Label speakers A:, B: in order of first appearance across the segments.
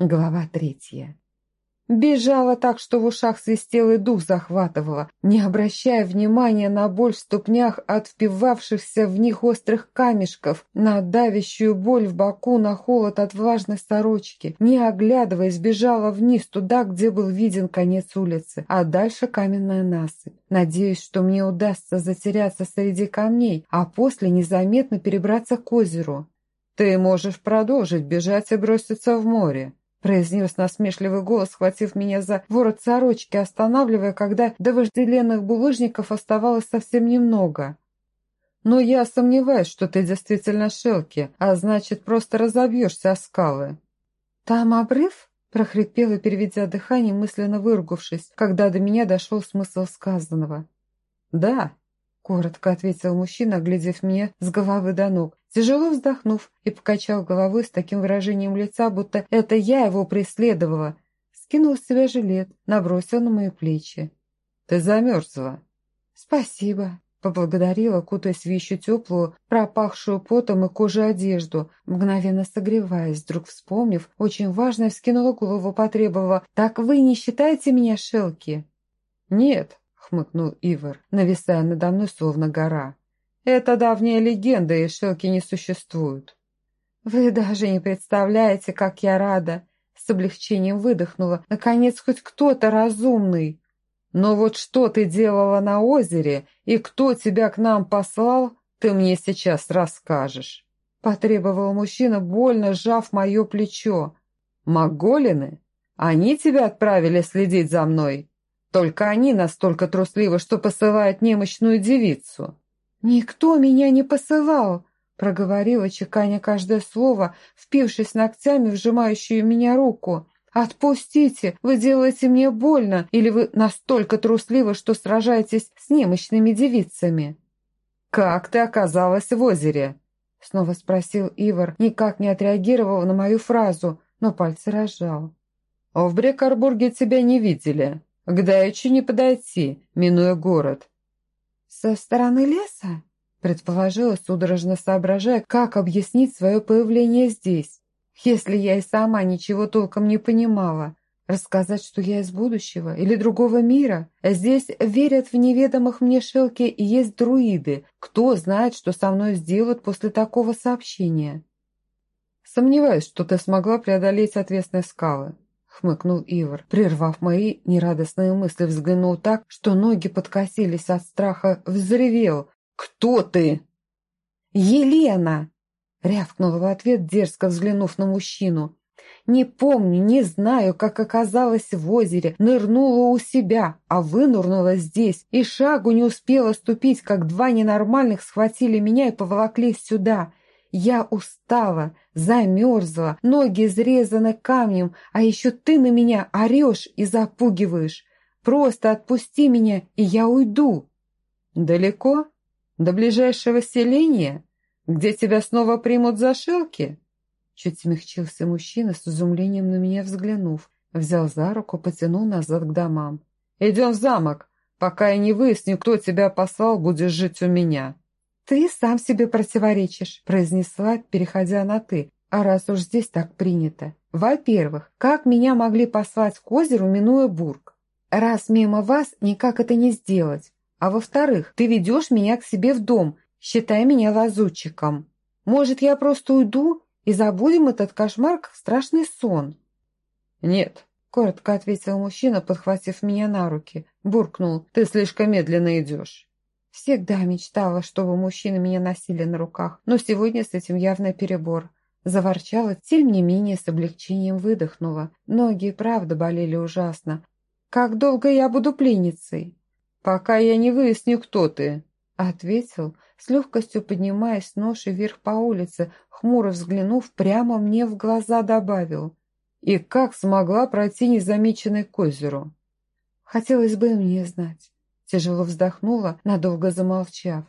A: Глава третья. Бежала так, что в ушах свистел и дух захватывала, не обращая внимания на боль в ступнях от впивавшихся в них острых камешков, на давящую боль в боку, на холод от влажной сорочки. Не оглядываясь, бежала вниз, туда, где был виден конец улицы, а дальше каменная насыпь. Надеюсь, что мне удастся затеряться среди камней, а после незаметно перебраться к озеру. «Ты можешь продолжить бежать и броситься в море», произнес насмешливый голос, схватив меня за ворот сорочки, останавливая, когда до вожделенных булыжников оставалось совсем немного. «Но я сомневаюсь, что ты действительно Шелки, а значит, просто разобьешься о скалы». «Там обрыв?» – прохрипела, переведя дыхание, мысленно выругавшись, когда до меня дошел смысл сказанного. «Да», — коротко ответил мужчина, глядев меня с головы до ног, тяжело вздохнув и покачал головой с таким выражением лица, будто это я его преследовала. Скинул с себя жилет, набросил на мои плечи. «Ты замерзла». «Спасибо», — поблагодарила, кутаясь в еще теплую, пропахшую потом и кожей одежду, мгновенно согреваясь, вдруг вспомнив, очень важно вскинула голову, потребовала. «Так вы не считаете меня Шелки?» «Нет», хмыкнул Ивар, нависая надо мной словно гора. «Это давняя легенда, и шелки не существуют». «Вы даже не представляете, как я рада!» С облегчением выдохнула. «Наконец, хоть кто-то разумный!» «Но вот что ты делала на озере, и кто тебя к нам послал, ты мне сейчас расскажешь!» Потребовал мужчина, больно сжав мое плечо. «Моголины? Они тебя отправили следить за мной?» Только они настолько трусливы, что посылают немощную девицу». «Никто меня не посылал», — проговорила, чеканя каждое слово, впившись ногтями в сжимающую меня руку. «Отпустите! Вы делаете мне больно! Или вы настолько трусливы, что сражаетесь с немощными девицами?» «Как ты оказалась в озере?» Снова спросил Ивар, никак не отреагировал на мою фразу, но пальцы разжал. «В Брекарбурге тебя не видели. К Даичу не подойти, минуя город. «Со стороны леса?» — предположила, судорожно соображая, как объяснить свое появление здесь, если я и сама ничего толком не понимала. Рассказать, что я из будущего или другого мира? Здесь верят в неведомых мне шелки и есть друиды. Кто знает, что со мной сделают после такого сообщения? Сомневаюсь, что ты смогла преодолеть отвесные скалы хмыкнул Ивар, прервав мои нерадостные мысли, взглянул так, что ноги подкосились от страха, взревел. «Кто ты?» «Елена!» — рявкнула в ответ, дерзко взглянув на мужчину. «Не помню, не знаю, как оказалась в озере, нырнула у себя, а вынурнула здесь, и шагу не успела ступить, как два ненормальных схватили меня и поволокли сюда. Я устала, замерзла, ноги изрезаны камнем, а еще ты на меня орешь и запугиваешь. Просто отпусти меня, и я уйду». «Далеко? До ближайшего селения? Где тебя снова примут за шелки?» Чуть смягчился мужчина, с изумлением на меня взглянув. Взял за руку, потянул назад к домам. «Идем в замок. Пока я не выясню, кто тебя послал, будешь жить у меня». «Ты сам себе противоречишь», – произнесла, переходя на «ты». «А раз уж здесь так принято. Во-первых, как меня могли послать к озеру, минуя бург? Раз мимо вас, никак это не сделать. А во-вторых, ты ведешь меня к себе в дом, считай меня лазутчиком. Может, я просто уйду и забудем этот кошмар, как страшный сон?» «Нет», — коротко ответил мужчина, подхватив меня на руки. Буркнул, «ты слишком медленно идешь». Всегда мечтала, чтобы мужчины меня носили на руках, но сегодня с этим явно перебор. Заворчала, тем не менее с облегчением выдохнула. Ноги правда болели ужасно. «Как долго я буду пленницей?» «Пока я не выясню, кто ты», — ответил, с легкостью поднимаясь с ноши вверх по улице, хмуро взглянув, прямо мне в глаза добавил. «И как смогла пройти незамеченной к озеру?» «Хотелось бы мне знать». Тяжело вздохнула, надолго замолчав.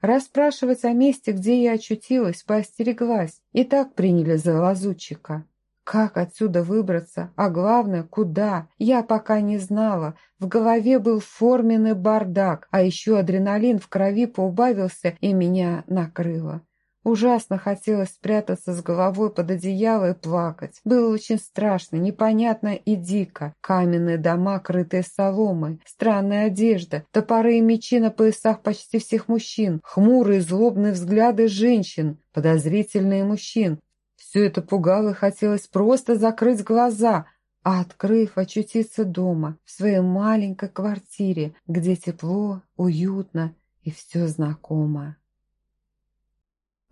A: Расспрашивать о месте, где я очутилась, поостереглась. И так приняли за лазутчика. Как отсюда выбраться, а главное, куда, я пока не знала. В голове был форменный бардак, а еще адреналин в крови поубавился и меня накрыло. Ужасно хотелось спрятаться с головой под одеяло и плакать. Было очень страшно, непонятно и дико. Каменные дома, крытые соломой, странная одежда, топоры и мечи на поясах почти всех мужчин, хмурые злобные взгляды женщин, подозрительные мужчин. Все это пугало и хотелось просто закрыть глаза, а открыв, очутиться дома, в своей маленькой квартире, где тепло, уютно и все знакомо.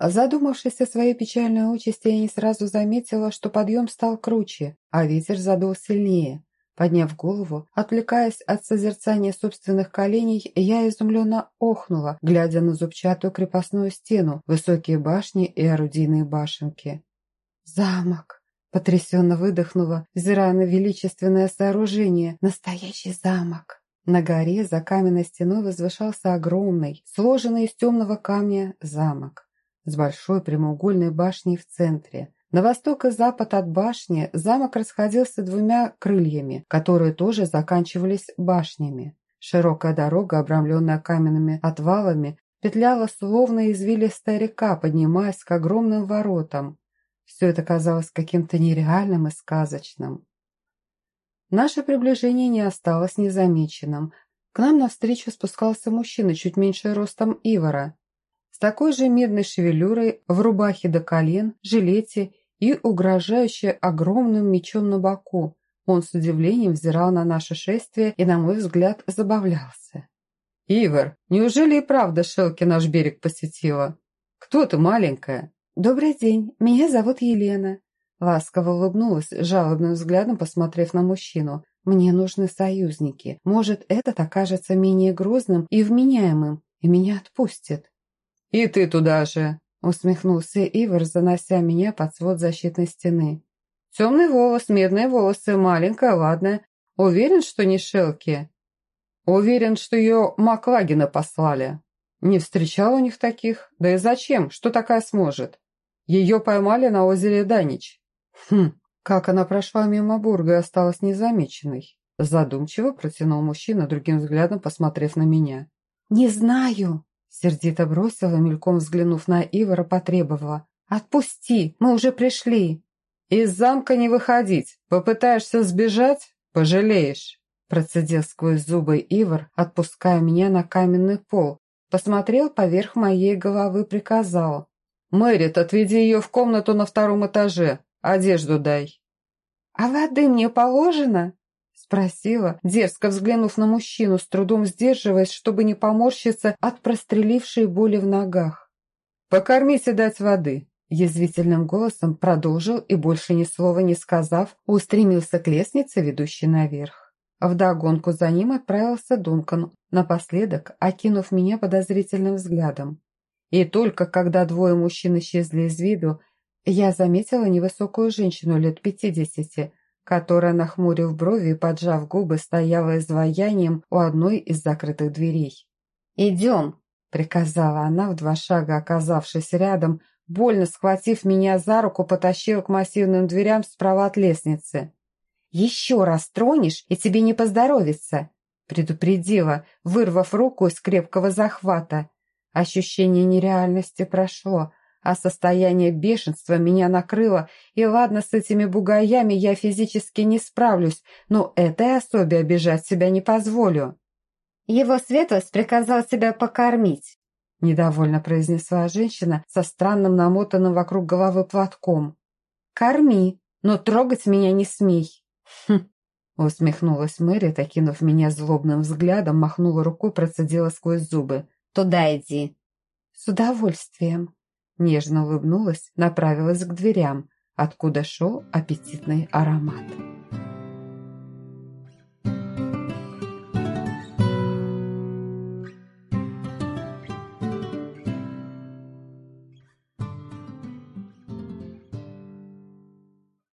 A: Задумавшись о своей печальной участи, я не сразу заметила, что подъем стал круче, а ветер задул сильнее. Подняв голову, отвлекаясь от созерцания собственных коленей, я изумленно охнула, глядя на зубчатую крепостную стену, высокие башни и орудийные башенки. «Замок!» – потрясенно выдохнула, взирая на величественное сооружение. «Настоящий замок!» На горе за каменной стеной возвышался огромный, сложенный из темного камня замок с большой прямоугольной башней в центре. На восток и запад от башни замок расходился двумя крыльями, которые тоже заканчивались башнями. Широкая дорога, обрамленная каменными отвалами, петляла словно извилистая река, поднимаясь к огромным воротам. Все это казалось каким-то нереальным и сказочным. Наше приближение не осталось незамеченным. К нам навстречу спускался мужчина чуть меньше ростом Ивара такой же медной шевелюрой, в рубахе до колен, жилете и угрожающе огромным мечом на боку. Он с удивлением взирал на наше шествие и, на мой взгляд, забавлялся. «Ивар, неужели и правда Шелки наш берег посетила? Кто ты, маленькая?» «Добрый день, меня зовут Елена». Ласково улыбнулась, жалобным взглядом посмотрев на мужчину. «Мне нужны союзники. Может, этот окажется менее грозным и вменяемым, и меня отпустит». «И ты туда же!» — усмехнулся Ивар, занося меня под свод защитной стены. «Темный волос, медные волосы, маленькая, ладная. Уверен, что не Шелки?» «Уверен, что ее Маклагина послали. Не встречал у них таких. Да и зачем? Что такая сможет? Ее поймали на озере Данич». «Хм, как она прошла мимо Бурга и осталась незамеченной?» Задумчиво протянул мужчина, другим взглядом посмотрев на меня. «Не знаю», Сердито бросила, мельком взглянув на Ивара, потребовала. «Отпусти, мы уже пришли!» «Из замка не выходить! Попытаешься сбежать? Пожалеешь!» Процедил сквозь зубы Ивар, отпуская меня на каменный пол. Посмотрел поверх моей головы, приказал. «Мэрит, отведи ее в комнату на втором этаже. Одежду дай». «А воды мне положено?» Спросила, дерзко взглянув на мужчину, с трудом сдерживаясь, чтобы не поморщиться от прострелившей боли в ногах. «Покормите дать воды», – язвительным голосом продолжил и, больше ни слова не сказав, устремился к лестнице, ведущей наверх. Вдогонку за ним отправился Дункан, напоследок окинув меня подозрительным взглядом. И только когда двое мужчин исчезли из виду, я заметила невысокую женщину лет пятидесяти, которая, нахмурив брови и поджав губы, стояла изваянием у одной из закрытых дверей. «Идем!» – приказала она, в два шага оказавшись рядом, больно схватив меня за руку, потащила к массивным дверям справа от лестницы. «Еще раз тронешь, и тебе не поздоровится!» – предупредила, вырвав руку из крепкого захвата. Ощущение нереальности прошло, а состояние бешенства меня накрыло, и ладно, с этими бугаями я физически не справлюсь, но этой особе обижать себя не позволю. Его светлость приказал тебя покормить, недовольно произнесла женщина со странным намотанным вокруг головы платком. Корми, но трогать меня не смей. Хм, усмехнулась Мэри, окинув меня злобным взглядом, махнула рукой, процедила сквозь зубы. «Туда иди». «С удовольствием», Нежно улыбнулась, направилась к дверям, откуда шел аппетитный аромат.